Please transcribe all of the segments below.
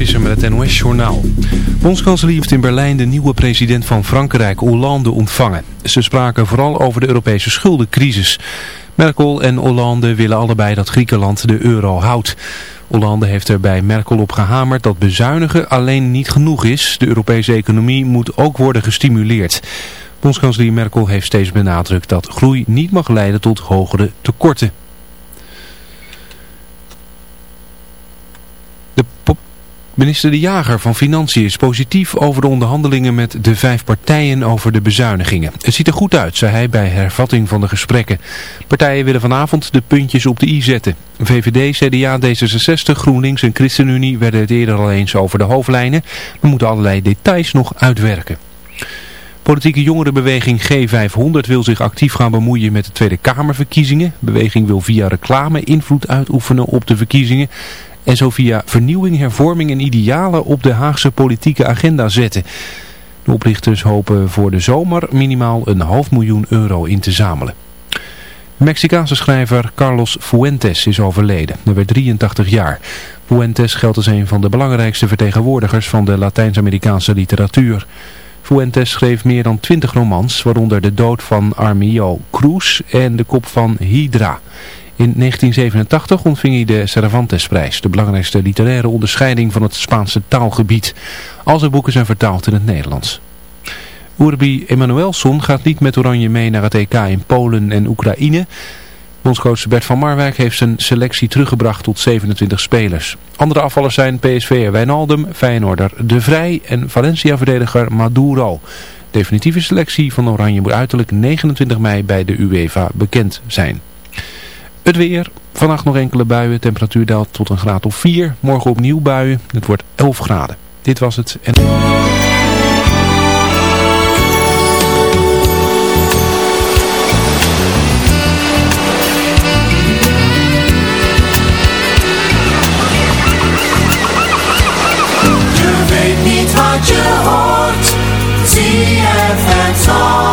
Visser met het NOS-journaal. Bondskanselier heeft in Berlijn de nieuwe president van Frankrijk, Hollande, ontvangen. Ze spraken vooral over de Europese schuldencrisis. Merkel en Hollande willen allebei dat Griekenland de euro houdt. Hollande heeft er bij Merkel op gehamerd dat bezuinigen alleen niet genoeg is. De Europese economie moet ook worden gestimuleerd. Bondskanselier Merkel heeft steeds benadrukt dat groei niet mag leiden tot hogere tekorten. Minister De Jager van Financiën is positief over de onderhandelingen met de vijf partijen over de bezuinigingen. Het ziet er goed uit, zei hij bij hervatting van de gesprekken. Partijen willen vanavond de puntjes op de i zetten. VVD, CDA, D66, GroenLinks en ChristenUnie werden het eerder al eens over de hoofdlijnen. We moeten allerlei details nog uitwerken. Politieke jongerenbeweging G500 wil zich actief gaan bemoeien met de Tweede Kamerverkiezingen. De beweging wil via reclame invloed uitoefenen op de verkiezingen en zo via vernieuwing, hervorming en idealen op de Haagse politieke agenda zetten. De oprichters hopen voor de zomer minimaal een half miljoen euro in te zamelen. Mexicaanse schrijver Carlos Fuentes is overleden. Hij werd 83 jaar. Fuentes geldt als een van de belangrijkste vertegenwoordigers van de Latijns-Amerikaanse literatuur. Fuentes schreef meer dan 20 romans, waaronder De dood van Armio Cruz en De kop van Hydra. In 1987 ontving hij de Cervantesprijs, de belangrijkste literaire onderscheiding van het Spaanse taalgebied. Al zijn boeken zijn vertaald in het Nederlands. Urbi Emanuelson gaat niet met Oranje mee naar het EK in Polen en Oekraïne. Bondscoach Bert van Marwijk heeft zijn selectie teruggebracht tot 27 spelers. Andere afvallers zijn PSV'er Wijnaldum, Feyenoorder De Vrij en Valencia-verdediger Maduro. Definitieve selectie van Oranje moet uiterlijk 29 mei bij de UEFA bekend zijn. Het weer. Vannacht nog enkele buien. Temperatuur daalt tot een graad of 4. Morgen opnieuw buien. Het wordt 11 graden. Dit was het. En... Je weet niet wat je hoort. Het antwoord.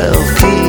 selfie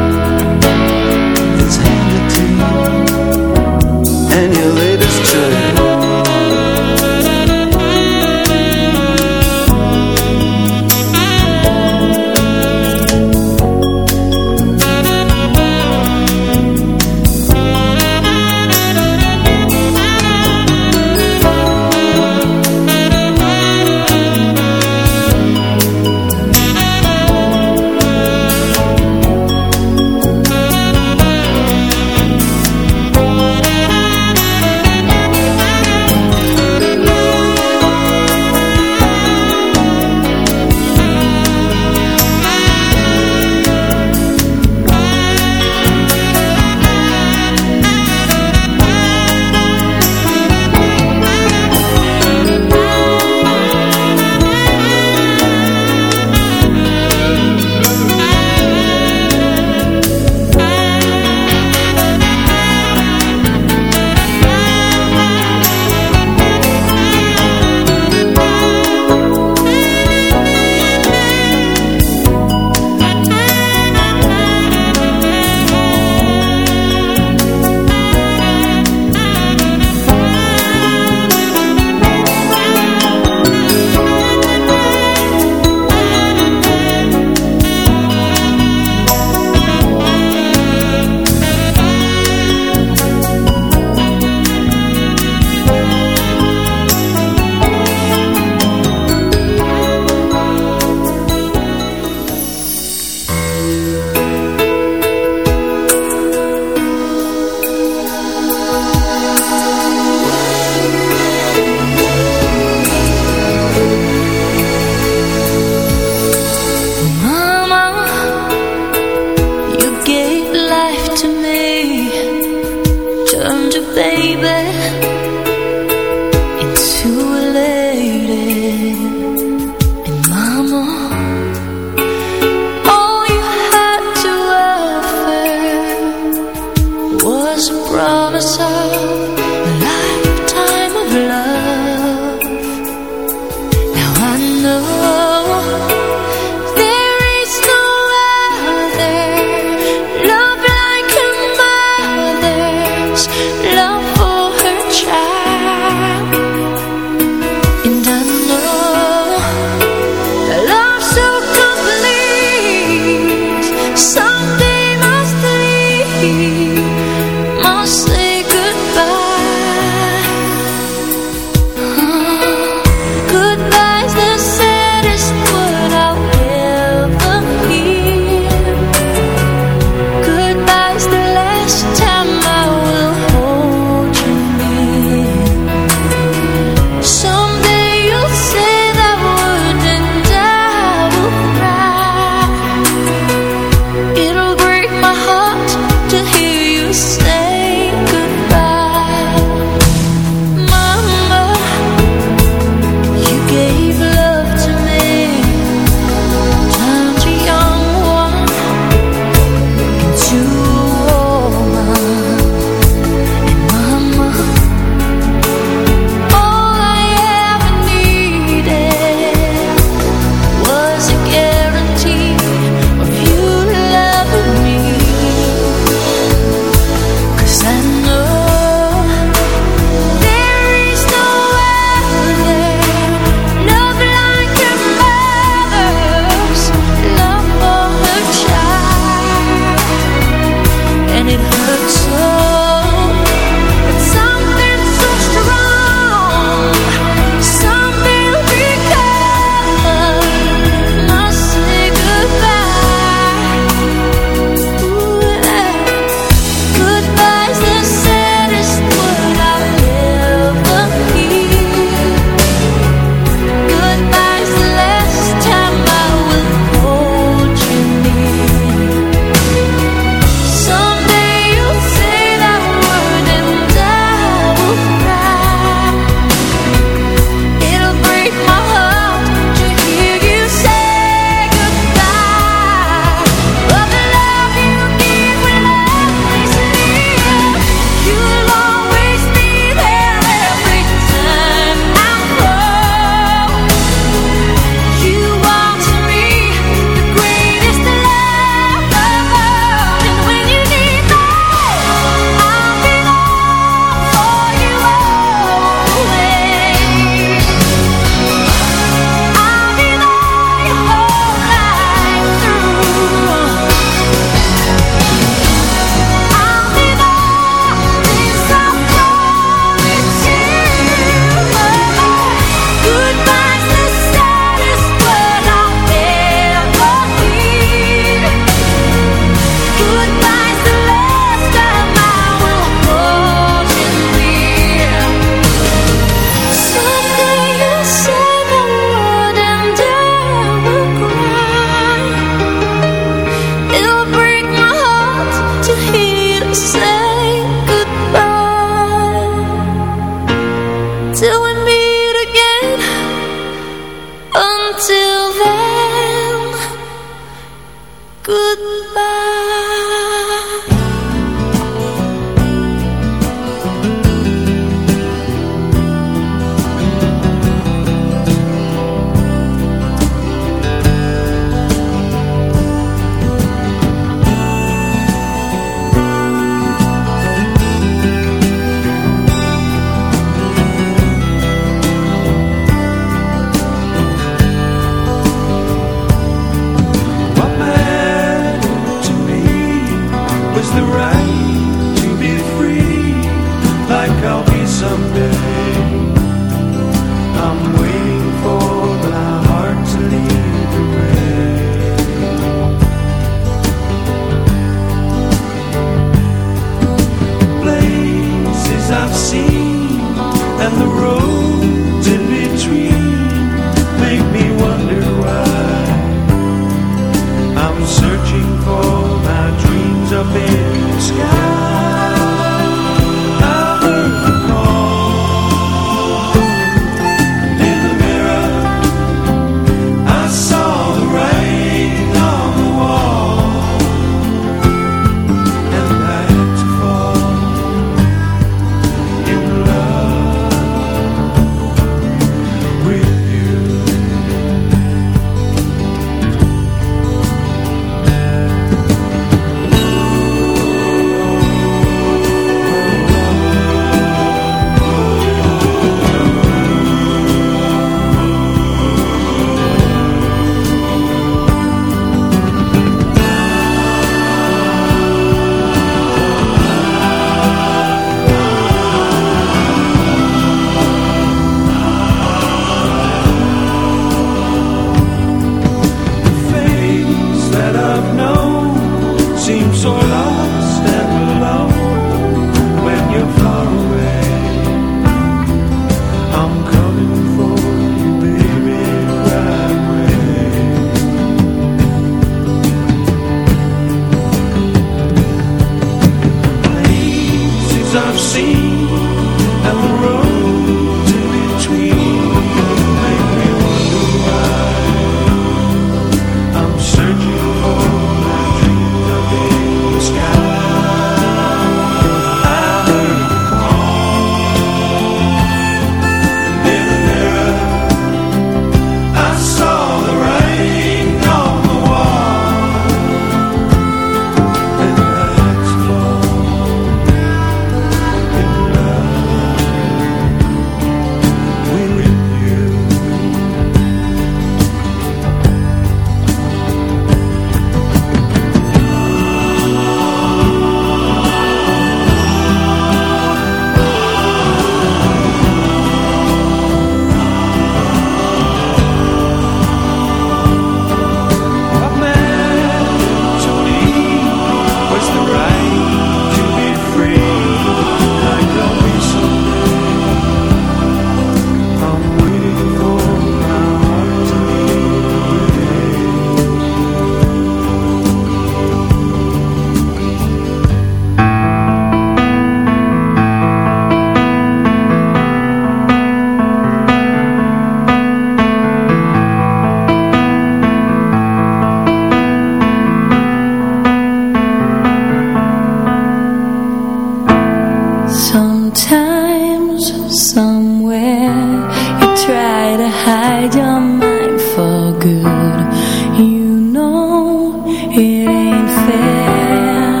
it ain't fair.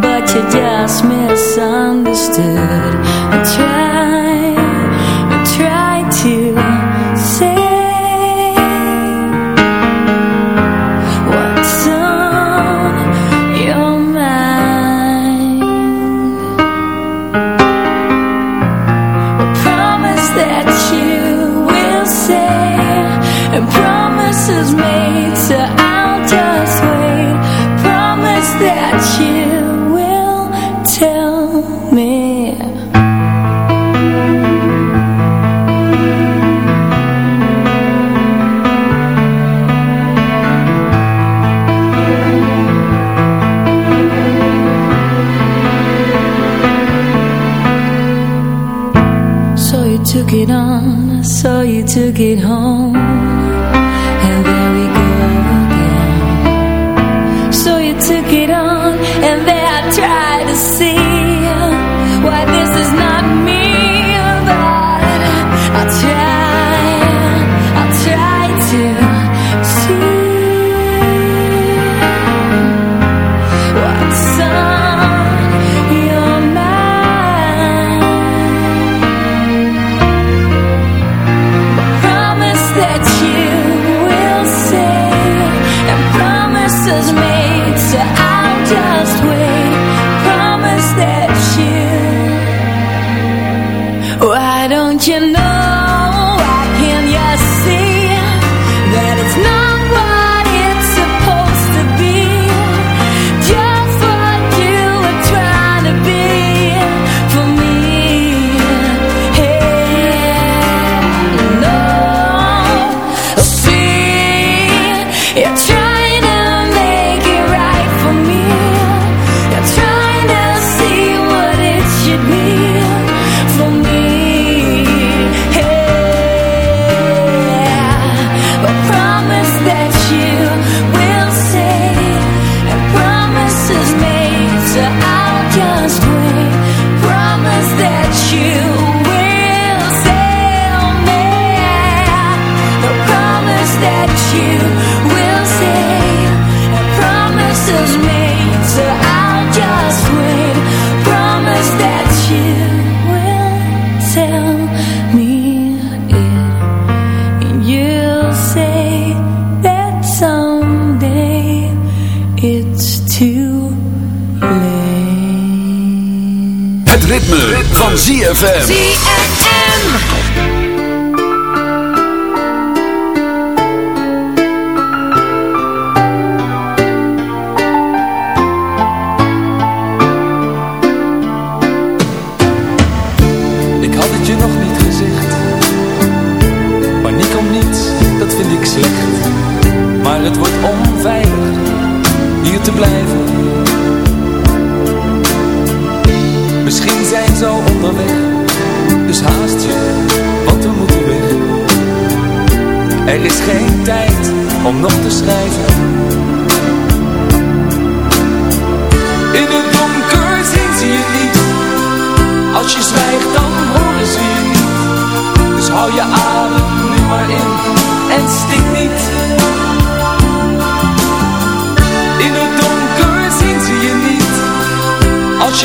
But you just misunderstood. I tried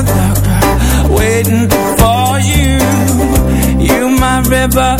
another waiting for you. You my river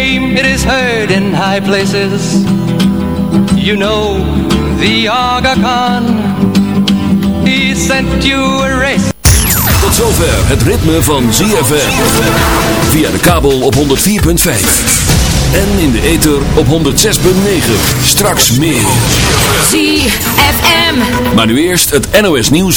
it is heard in high places. You know the Aga Khan. He sent you a race. Tot zover het ritme van ZFM. Via de kabel op 104.5. En in de ether op 106.9. Straks meer. ZFM. Maar nu eerst het NOS nieuws.